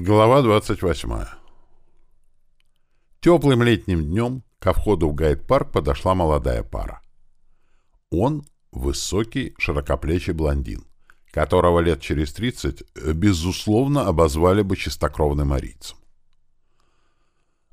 Глава 28. Теплым летним днем ко входу в гайд-парк подошла молодая пара. Он — высокий, широкоплечий блондин, которого лет через 30, безусловно, обозвали бы чистокровным арийцем.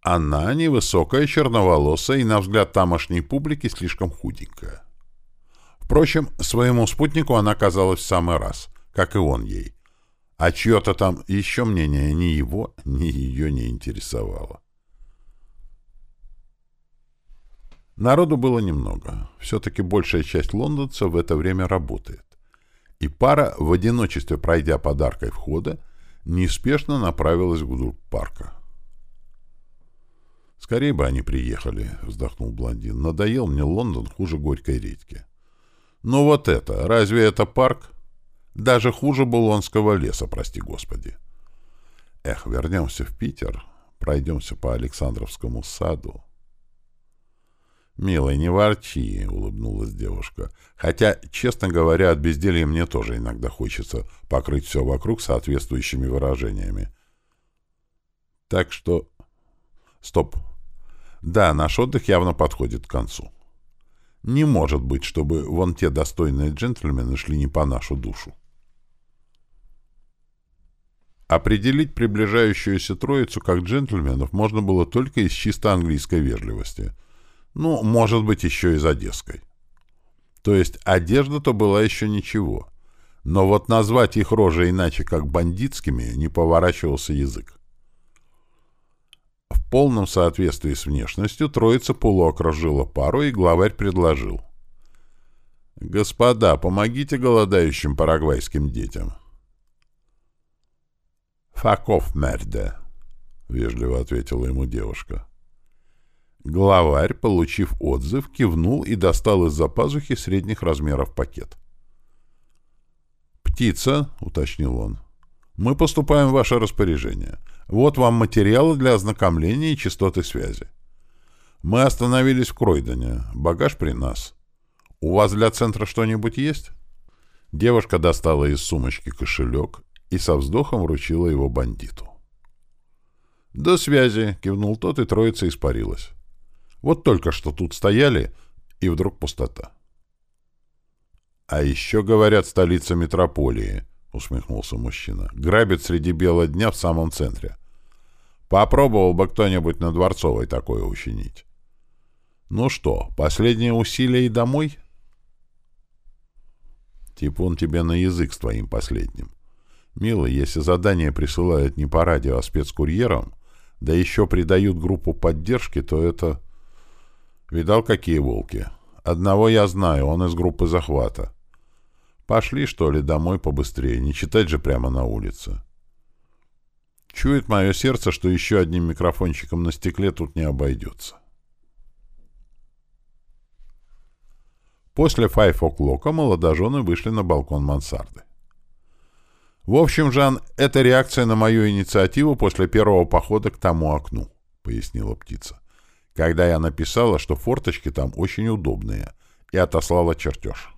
Она невысокая, черноволосая и, на взгляд тамошней публики, слишком худенькая. Впрочем, своему спутнику она казалась в самый раз, как и он ей, а чье-то там еще мнение ни его, ни ее не интересовало. Народу было немного. Все-таки большая часть лондонцев в это время работает. И пара, в одиночестве пройдя подаркой входа, неспешно направилась вглубь парка. «Скорее бы они приехали», — вздохнул блондин. «Надоел мне Лондон хуже горькой редьки». «Ну вот это, разве это парк?» Даже хуже Булонского леса, прости господи. Эх, вернемся в Питер, пройдемся по Александровскому саду. «Милый, не ворчи», — улыбнулась девушка. «Хотя, честно говоря, от безделья мне тоже иногда хочется покрыть все вокруг соответствующими выражениями. Так что...» «Стоп. Да, наш отдых явно подходит к концу. Не может быть, чтобы вон те достойные джентльмены шли не по нашу душу». Определить приближающуюся троицу как джентльменов можно было только из чисто английской вежливости. Ну, может быть, еще из одесской. То есть одежда-то была еще ничего. Но вот назвать их рожи иначе, как бандитскими, не поворачивался язык. В полном соответствии с внешностью троица полуокружила пару, и главарь предложил. «Господа, помогите голодающим парагвайским детям». «Факов, мерде», — вежливо ответила ему девушка. Главарь, получив отзыв, кивнул и достал из-за пазухи средних размеров пакет. «Птица», — уточнил он, — «мы поступаем в ваше распоряжение. Вот вам материалы для ознакомления и частоты связи. Мы остановились в Кройдоне. Багаж при нас. У вас для центра что-нибудь есть?» Девушка достала из сумочки кошелек, и со вздохом вручила его бандиту. «До связи!» — кивнул тот, и троица испарилась. Вот только что тут стояли, и вдруг пустота. «А еще, говорят, столица метрополии», — усмехнулся мужчина. «Грабит среди бела дня в самом центре. Попробовал бы кто-нибудь на Дворцовой такое учинить. Ну что, последнее усилие и домой?» «Типун тебе на язык с твоим последним. Милый, если задание присылают не по радио, а спецкурьером, да еще придают группу поддержки, то это... Видал, какие волки? Одного я знаю, он из группы захвата. Пошли, что ли, домой побыстрее, не читать же прямо на улице. Чует мое сердце, что еще одним микрофончиком на стекле тут не обойдется. После файф оклока молодожены вышли на балкон мансарды. В общем, Жан, это реакция на мою инициативу после первого похода к тому окну, пояснила птица. Когда я написала, что форточки там очень удобные, и отослала чертеж.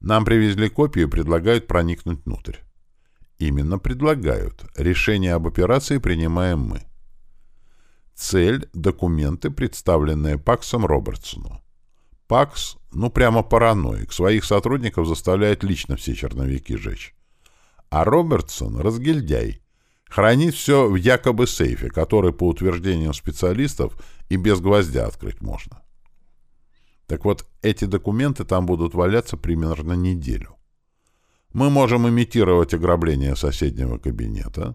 Нам привезли копию и предлагают проникнуть внутрь. Именно предлагают. Решение об операции принимаем мы. Цель — документы, представленные Паксом Робертсону. Пакс, ну прямо параноик, своих сотрудников заставляет лично все черновики жечь. А Робертсон — разгильдяй. Хранит все в якобы сейфе, который, по утверждениям специалистов, и без гвоздя открыть можно. Так вот, эти документы там будут валяться примерно неделю. Мы можем имитировать ограбление соседнего кабинета.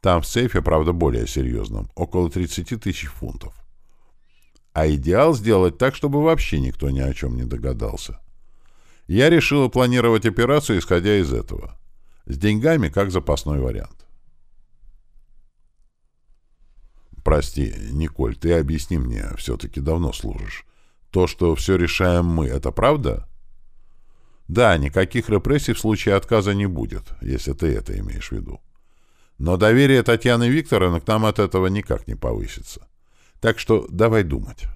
Там в сейфе, правда, более серьезном, около 30 тысяч фунтов. А идеал сделать так, чтобы вообще никто ни о чем не догадался. Я решила планировать операцию, исходя из этого. С деньгами как запасной вариант. Прости, Николь, ты объясни мне, все-таки давно служишь. То, что все решаем мы, это правда? Да, никаких репрессий в случае отказа не будет, если ты это имеешь в виду. Но доверие Татьяны Викторовны к нам от этого никак не повысится. Так что давай думать.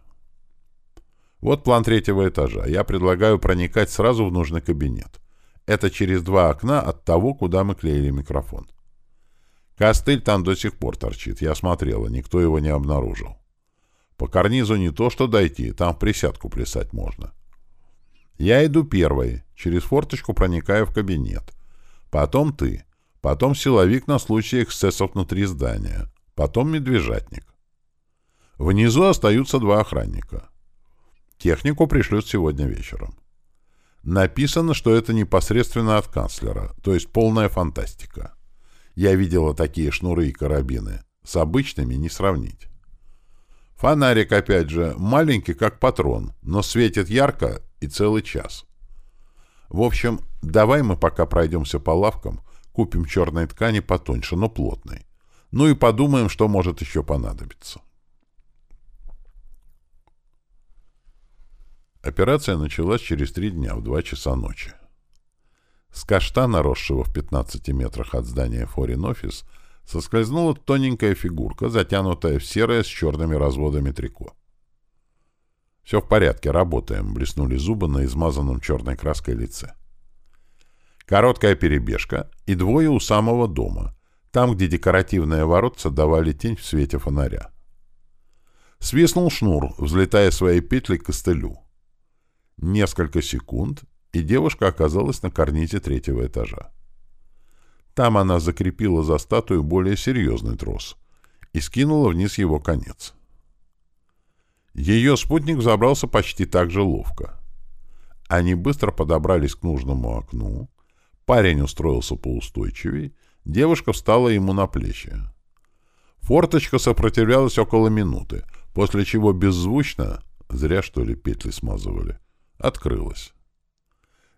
Вот план третьего этажа. Я предлагаю проникать сразу в нужный кабинет. Это через два окна от того, куда мы клеили микрофон. Костыль там до сих пор торчит, я смотрела, никто его не обнаружил. По карнизу не то что дойти, там в присядку плясать можно. Я иду первой, через форточку проникаю в кабинет. Потом ты, потом силовик на случай эксцессов внутри здания, потом медвежатник. Внизу остаются два охранника. Технику пришлют сегодня вечером. Написано, что это непосредственно от канцлера, то есть полная фантастика. Я видела такие шнуры и карабины. С обычными не сравнить. Фонарик, опять же, маленький, как патрон, но светит ярко и целый час. В общем, давай мы пока пройдемся по лавкам, купим черной ткани потоньше, но плотной. Ну и подумаем, что может еще понадобиться. Операция началась через три дня в два часа ночи. С каштана, росшего в 15 метрах от здания Foreign Office, соскользнула тоненькая фигурка, затянутая в серое с черными разводами трико. «Все в порядке, работаем», — блеснули зубы на измазанном черной краской лице. Короткая перебежка и двое у самого дома, там, где декоративные воротца давали тень в свете фонаря. Свистнул шнур, взлетая своей петлей к костылю. Несколько секунд, и девушка оказалась на карнизе третьего этажа. Там она закрепила за статую более серьезный трос и скинула вниз его конец. Ее спутник забрался почти так же ловко. Они быстро подобрались к нужному окну, парень устроился поустойчивей, девушка встала ему на плечи. Форточка сопротивлялась около минуты, после чего беззвучно, зря что ли петли смазывали, открылась.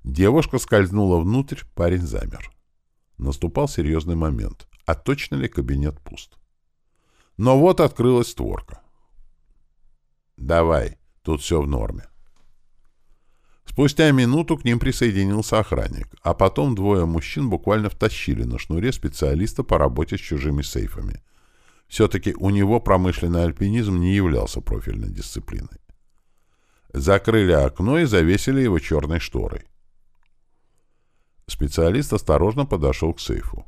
Девушка скользнула внутрь, парень замер. Наступал серьезный момент. А точно ли кабинет пуст? Но вот открылась створка. «Давай, тут все в норме». Спустя минуту к ним присоединился охранник, а потом двое мужчин буквально втащили на шнуре специалиста по работе с чужими сейфами. Все-таки у него промышленный альпинизм не являлся профильной дисциплиной. Закрыли окно и завесили его черной шторой. Специалист осторожно подошел к сейфу.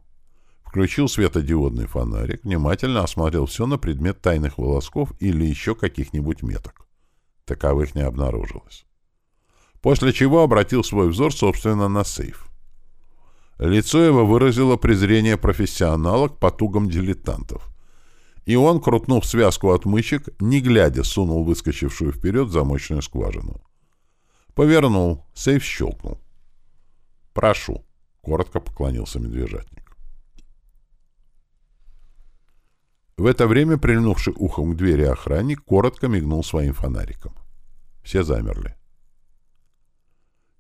Включил светодиодный фонарик, внимательно осмотрел все на предмет тайных волосков или еще каких-нибудь меток. Таковых не обнаружилось. После чего обратил свой взор, собственно, на сейф. Лицо его выразило презрение профессионала к потугам дилетантов. И он, крутнув связку отмычек, не глядя, сунул выскочившую вперед замочную скважину. Повернул, сейф щелкнул. «Прошу», — коротко поклонился медвежатник. В это время, прильнувший ухом к двери охранник, коротко мигнул своим фонариком. Все замерли.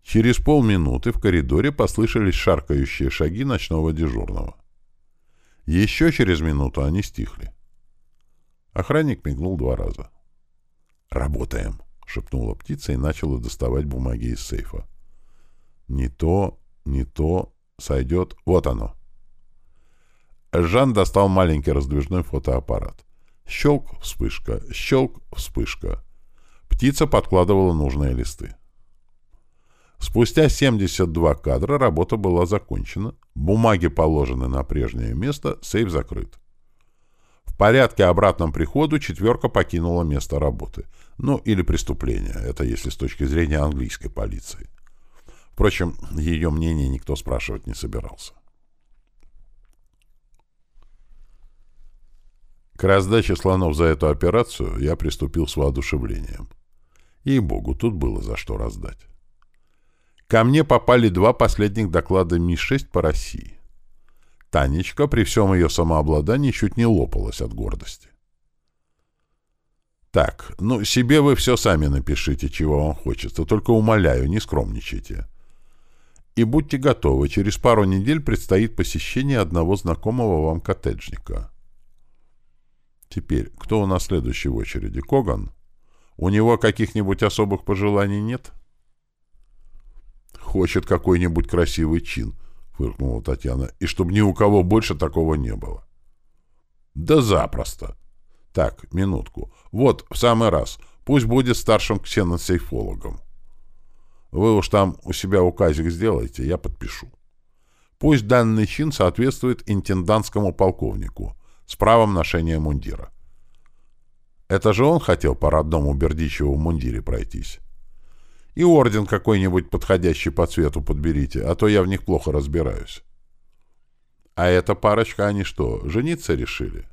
Через полминуты в коридоре послышались шаркающие шаги ночного дежурного. Еще через минуту они стихли. Охранник мигнул два раза. «Работаем», — шепнула птица и начала доставать бумаги из сейфа. «Не то, не то, сойдет. Вот оно». Жан достал маленький раздвижной фотоаппарат. Щелк, вспышка, щелк, вспышка. Птица подкладывала нужные листы. Спустя 72 кадра работа была закончена, бумаги положены на прежнее место, сейф закрыт. Порядке обратном приходу четверка покинула место работы. Ну, или преступления, это если с точки зрения английской полиции. Впрочем, ее мнение никто спрашивать не собирался. К раздаче слонов за эту операцию я приступил с воодушевлением. Ей-богу, тут было за что раздать. Ко мне попали два последних доклада Ми-6 по России. Танечка при всем ее самообладании чуть не лопалась от гордости. Так, ну, себе вы все сами напишите, чего вам хочется, только умоляю, не скромничайте. И будьте готовы, через пару недель предстоит посещение одного знакомого вам коттеджника. Теперь, кто у нас следующий в очереди? Коган? У него каких-нибудь особых пожеланий нет? Хочет какой-нибудь красивый чин, фыркнула Татьяна, и чтобы ни у кого больше такого не было. Да запросто. Так, минутку. Вот, в самый раз. Пусть будет старшим ксеносейфологом. Вы уж там у себя указик сделайте, я подпишу. Пусть данный чин соответствует интендантскому полковнику с правом ношения мундира. Это же он хотел по родному Бердичеву мундире пройтись. И орден какой-нибудь подходящий по цвету подберите, а то я в них плохо разбираюсь. А эта парочка, они что, жениться решили?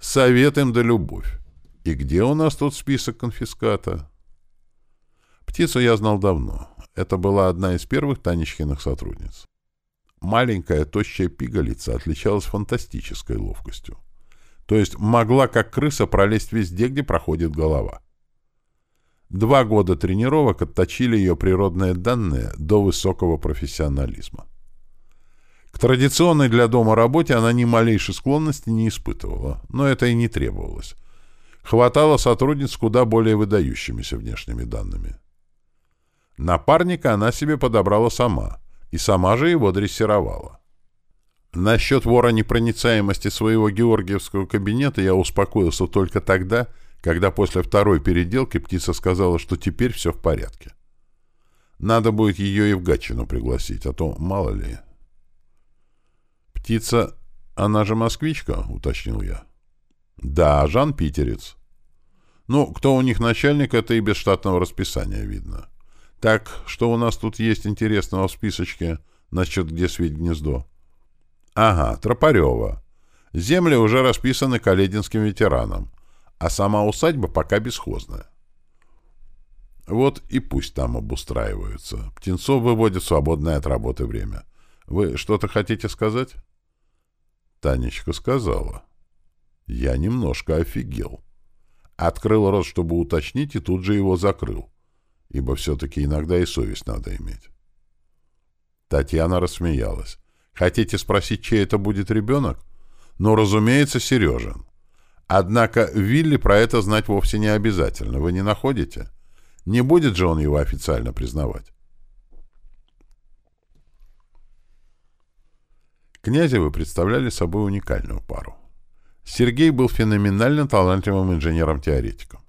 Совет им да любовь. И где у нас тут список конфиската? Птицу я знал давно. Это была одна из первых Танечкиных сотрудниц. Маленькая, тощая пигалица отличалась фантастической ловкостью. То есть могла, как крыса, пролезть везде, где проходит голова. Два года тренировок отточили ее природные данные до высокого профессионализма. К традиционной для дома работе она ни малейшей склонности не испытывала, но это и не требовалось. Хватало сотрудниц куда более выдающимися внешними данными. Напарника она себе подобрала сама, и сама же его дрессировала. Насчет вора непроницаемости своего георгиевского кабинета я успокоился только тогда, когда после второй переделки птица сказала, что теперь все в порядке. Надо будет ее и в Гатчину пригласить, а то мало ли... «Птица, она же москвичка?» — уточнил я. «Да, Жан Питерец». «Ну, кто у них начальник, это и без штатного расписания видно. Так, что у нас тут есть интересного в списочке насчет где свить гнездо?» «Ага, Тропарева. Земли уже расписаны калединским ветераном, а сама усадьба пока бесхозная. Вот и пусть там обустраиваются. Птенцов выводит свободное от работы время. Вы что-то хотите сказать?» Танечка сказала. Я немножко офигел. Открыл рот, чтобы уточнить, и тут же его закрыл, ибо все-таки иногда и совесть надо иметь. Татьяна рассмеялась. «Хотите спросить, чей это будет ребенок? Ну, разумеется, Сережин. Однако Вилли про это знать вовсе не обязательно, вы не находите? Не будет же он его официально признавать?» Князевы представляли собой уникальную пару. Сергей был феноменально талантливым инженером-теоретиком.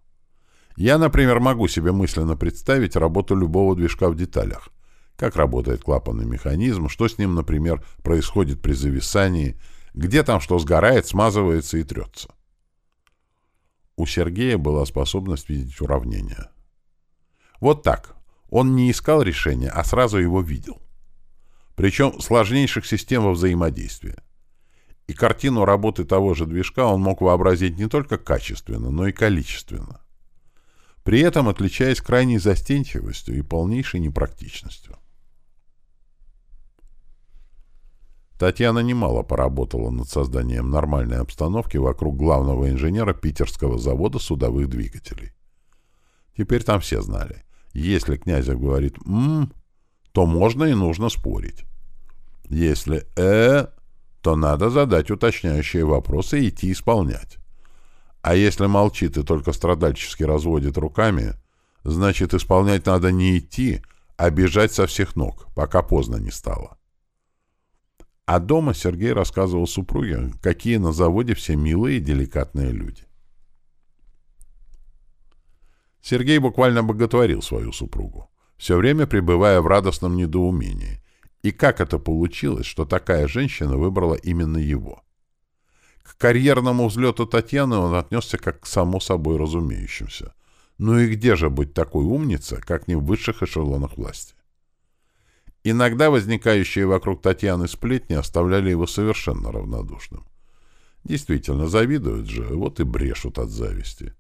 Я, например, могу себе мысленно представить работу любого движка в деталях. Как работает клапанный механизм, что с ним, например, происходит при зависании, где там что сгорает, смазывается и трется. У Сергея была способность видеть уравнения. Вот так. Он не искал решения, а сразу его видел причем сложнейших систем во взаимодействии. И картину работы того же движка он мог вообразить не только качественно, но и количественно. При этом отличаясь крайней застенчивостью и полнейшей непрактичностью. Татьяна немало поработала над созданием нормальной обстановки вокруг главного инженера питерского завода судовых двигателей. Теперь там все знали. Если Князев говорит «м», то можно и нужно спорить. Если «э», то надо задать уточняющие вопросы и идти исполнять. А если молчит и только страдальчески разводит руками, значит, исполнять надо не идти, а бежать со всех ног, пока поздно не стало. А дома Сергей рассказывал супруге, какие на заводе все милые и деликатные люди. Сергей буквально боготворил свою супругу все время пребывая в радостном недоумении. И как это получилось, что такая женщина выбрала именно его? К карьерному взлету Татьяны он отнесся как к само собой разумеющимся. Ну и где же быть такой умница, как не в высших эшелонах власти? Иногда возникающие вокруг Татьяны сплетни оставляли его совершенно равнодушным. Действительно, завидуют же, вот и брешут от зависти.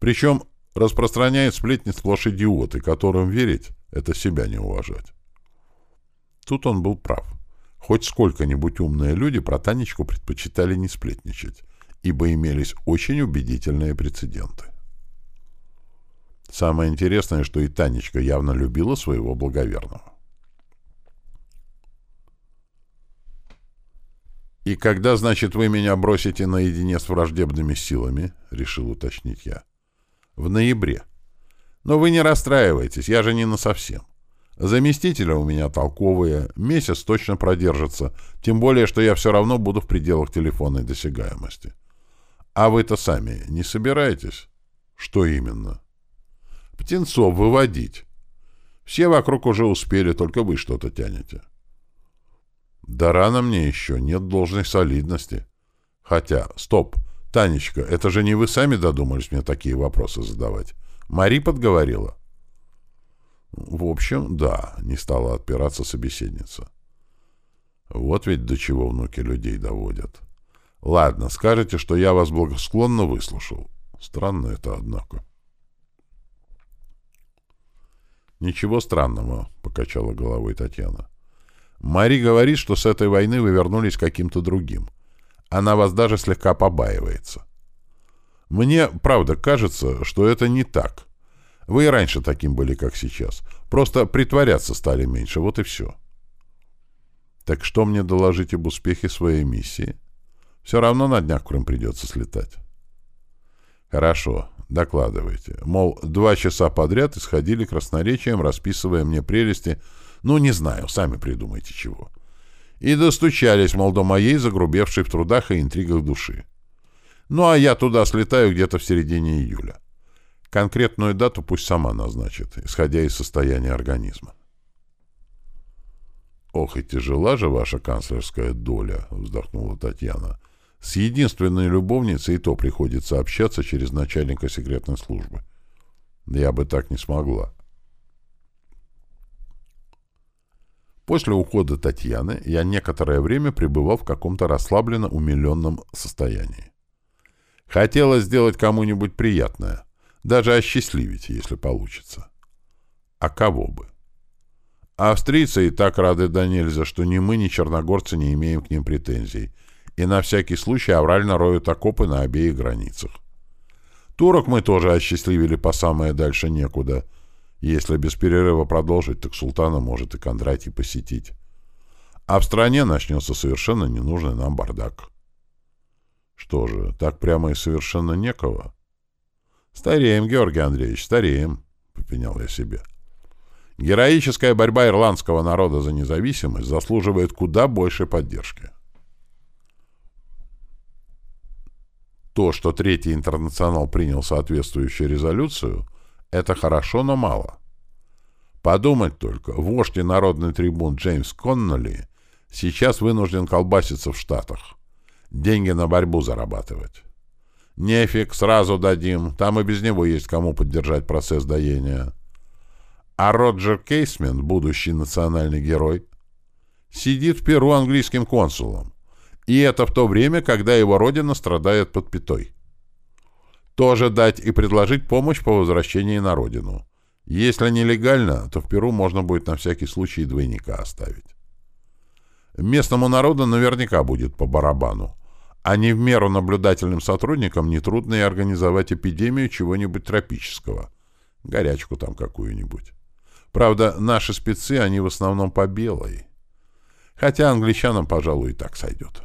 Причем Распространяют сплетни сплошь идиоты, которым верить — это себя не уважать. Тут он был прав. Хоть сколько-нибудь умные люди про Танечку предпочитали не сплетничать, ибо имелись очень убедительные прецеденты. Самое интересное, что и Танечка явно любила своего благоверного. «И когда, значит, вы меня бросите наедине с враждебными силами?» — решил уточнить я в ноябре. Но вы не расстраивайтесь, я же не насовсем. Заместители у меня толковые, месяц точно продержится, тем более, что я все равно буду в пределах телефонной досягаемости. А вы-то сами не собираетесь? Что именно? Птенцов выводить. Все вокруг уже успели, только вы что-то тянете. Да рано мне еще, нет должной солидности. Хотя, стоп, Танечка, это же не вы сами додумались мне такие вопросы задавать. Мари подговорила. В общем, да, не стала отпираться собеседница. Вот ведь до чего внуки людей доводят. Ладно, скажете, что я вас благосклонно выслушал. Странно это, однако. Ничего странного, покачала головой Татьяна. Мари говорит, что с этой войны вы вернулись каким-то другим. Она вас даже слегка побаивается. Мне, правда, кажется, что это не так. Вы и раньше таким были, как сейчас. Просто притворяться стали меньше, вот и все. Так что мне доложить об успехе своей миссии? Все равно на днях в Крым придется слетать. Хорошо, докладывайте. Мол, два часа подряд исходили красноречием, расписывая мне прелести, ну, не знаю, сами придумайте чего. И достучались, мол, до моей загрубевшей в трудах и интригах души. Ну, а я туда слетаю где-то в середине июля. Конкретную дату пусть сама назначит, исходя из состояния организма. «Ох, и тяжела же ваша канцлерская доля», — вздохнула Татьяна. «С единственной любовницей и то приходится общаться через начальника секретной службы. Я бы так не смогла». После ухода Татьяны я некоторое время пребывал в каком-то расслабленно умиленном состоянии. Хотелось сделать кому-нибудь приятное, даже осчастливить, если получится. А кого бы? Австрийцы и так рады до нельзя, что ни мы, ни черногорцы не имеем к ним претензий, и на всякий случай аврально роют окопы на обеих границах. Турок мы тоже осчастливили по самое дальше некуда — если без перерыва продолжить, так султана может и Кондратий посетить. А в стране начнется совершенно ненужный нам бардак. Что же, так прямо и совершенно некого? Стареем, Георгий Андреевич, стареем, — попенял я себе. Героическая борьба ирландского народа за независимость заслуживает куда большей поддержки. То, что Третий интернационал принял соответствующую резолюцию — это хорошо, но мало. Подумать только, вождь и народный трибун Джеймс Конноли сейчас вынужден колбаситься в Штатах. Деньги на борьбу зарабатывать. Нефиг, сразу дадим, там и без него есть кому поддержать процесс доения. А Роджер Кейсмен, будущий национальный герой, сидит в Перу английским консулом. И это в то время, когда его родина страдает под пятой тоже дать и предложить помощь по возвращении на родину. Если нелегально, то в Перу можно будет на всякий случай двойника оставить. Местному народу наверняка будет по барабану, а не в меру наблюдательным сотрудникам нетрудно и организовать эпидемию чего-нибудь тропического. Горячку там какую-нибудь. Правда, наши спецы, они в основном по белой. Хотя англичанам, пожалуй, и так сойдет.